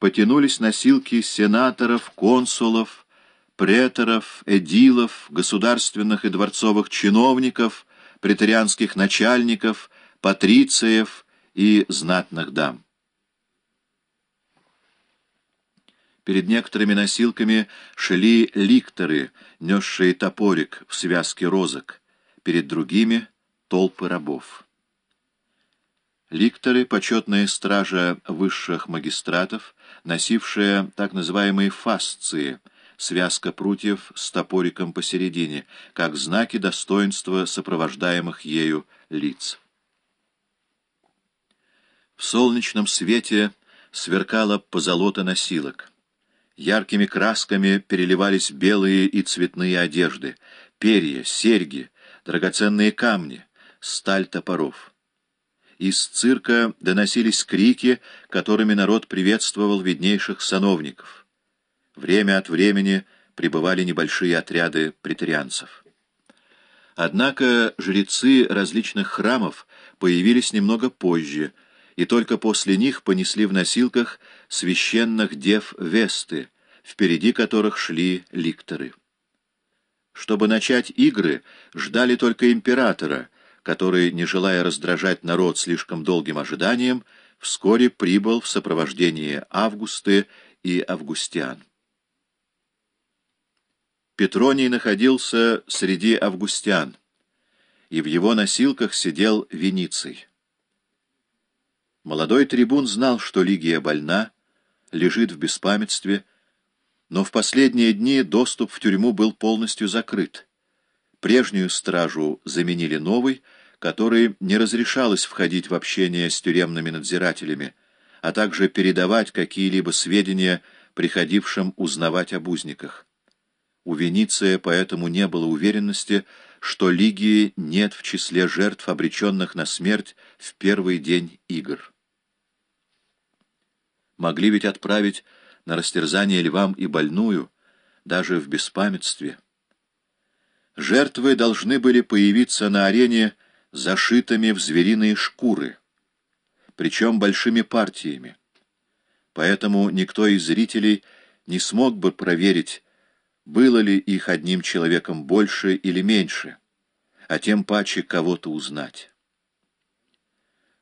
потянулись носилки сенаторов, консулов, преторов, эдилов, государственных и дворцовых чиновников, претарианских начальников, патрициев и знатных дам. Перед некоторыми носилками шли ликторы, несшие топорик в связке розок, перед другими — толпы рабов. Ликторы — почетная стража высших магистратов, носившая так называемые фасции, связка прутьев с топориком посередине, как знаки достоинства сопровождаемых ею лиц. В солнечном свете сверкала позолота носилок. Яркими красками переливались белые и цветные одежды, перья, серьги, драгоценные камни, сталь топоров. Из цирка доносились крики, которыми народ приветствовал виднейших сановников. Время от времени прибывали небольшие отряды претарианцев. Однако жрецы различных храмов появились немного позже, и только после них понесли в носилках священных дев Весты, впереди которых шли ликторы. Чтобы начать игры, ждали только императора — который, не желая раздражать народ слишком долгим ожиданием, вскоре прибыл в сопровождении Августы и Августиан. Петроний находился среди августян, и в его носилках сидел Вениций. Молодой трибун знал, что Лигия больна, лежит в беспамятстве, но в последние дни доступ в тюрьму был полностью закрыт. Прежнюю стражу заменили новой, которой не разрешалось входить в общение с тюремными надзирателями, а также передавать какие-либо сведения приходившим узнавать об узниках. У Вениция поэтому не было уверенности, что Лигии нет в числе жертв, обреченных на смерть в первый день игр. Могли ведь отправить на растерзание львам и больную, даже в беспамятстве. Жертвы должны были появиться на арене зашитыми в звериные шкуры, причем большими партиями. Поэтому никто из зрителей не смог бы проверить, было ли их одним человеком больше или меньше, а тем паче кого-то узнать.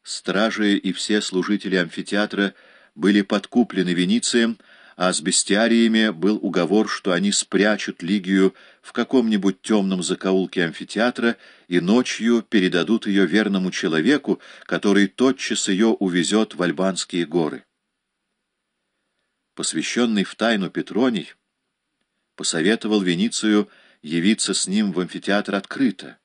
Стражи и все служители амфитеатра были подкуплены Веницием, а с бестиариями был уговор, что они спрячут Лигию в каком-нибудь темном закоулке амфитеатра и ночью передадут ее верному человеку, который тотчас ее увезет в Альбанские горы. Посвященный в тайну Петроний посоветовал Веницию явиться с ним в амфитеатр открыто,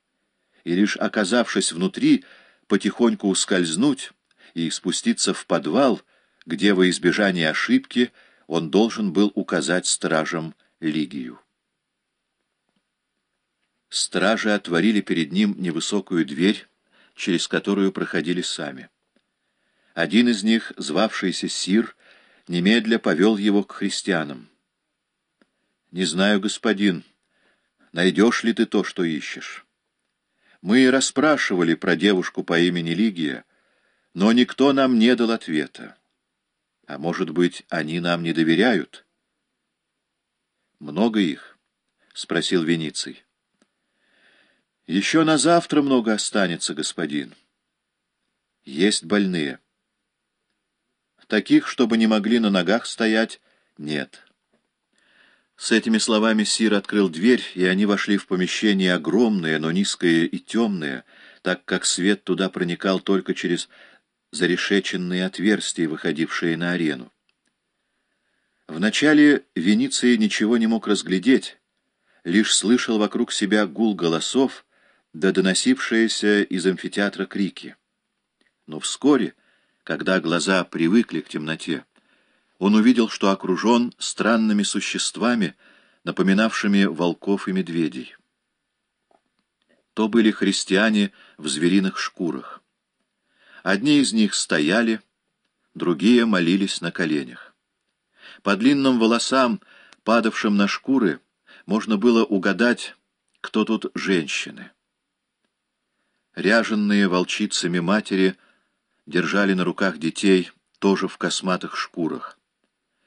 и лишь оказавшись внутри, потихоньку ускользнуть и спуститься в подвал, где во избежание ошибки он должен был указать стражам Лигию. Стражи отворили перед ним невысокую дверь, через которую проходили сами. Один из них, звавшийся Сир, немедля повел его к христианам. «Не знаю, господин, найдешь ли ты то, что ищешь? Мы расспрашивали про девушку по имени Лигия, но никто нам не дал ответа. А может быть, они нам не доверяют? Много их? — спросил Вениций. Еще на завтра много останется, господин. Есть больные. Таких, чтобы не могли на ногах стоять, нет. С этими словами Сир открыл дверь, и они вошли в помещение огромное, но низкое и темное, так как свет туда проникал только через зарешеченные отверстия, выходившие на арену. Вначале Вениций ничего не мог разглядеть, лишь слышал вокруг себя гул голосов, да доносившиеся из амфитеатра крики. Но вскоре, когда глаза привыкли к темноте, он увидел, что окружен странными существами, напоминавшими волков и медведей. То были христиане в звериных шкурах. Одни из них стояли, другие молились на коленях. По длинным волосам, падавшим на шкуры, можно было угадать, кто тут женщины. Ряженные волчицами матери держали на руках детей, тоже в косматых шкурах.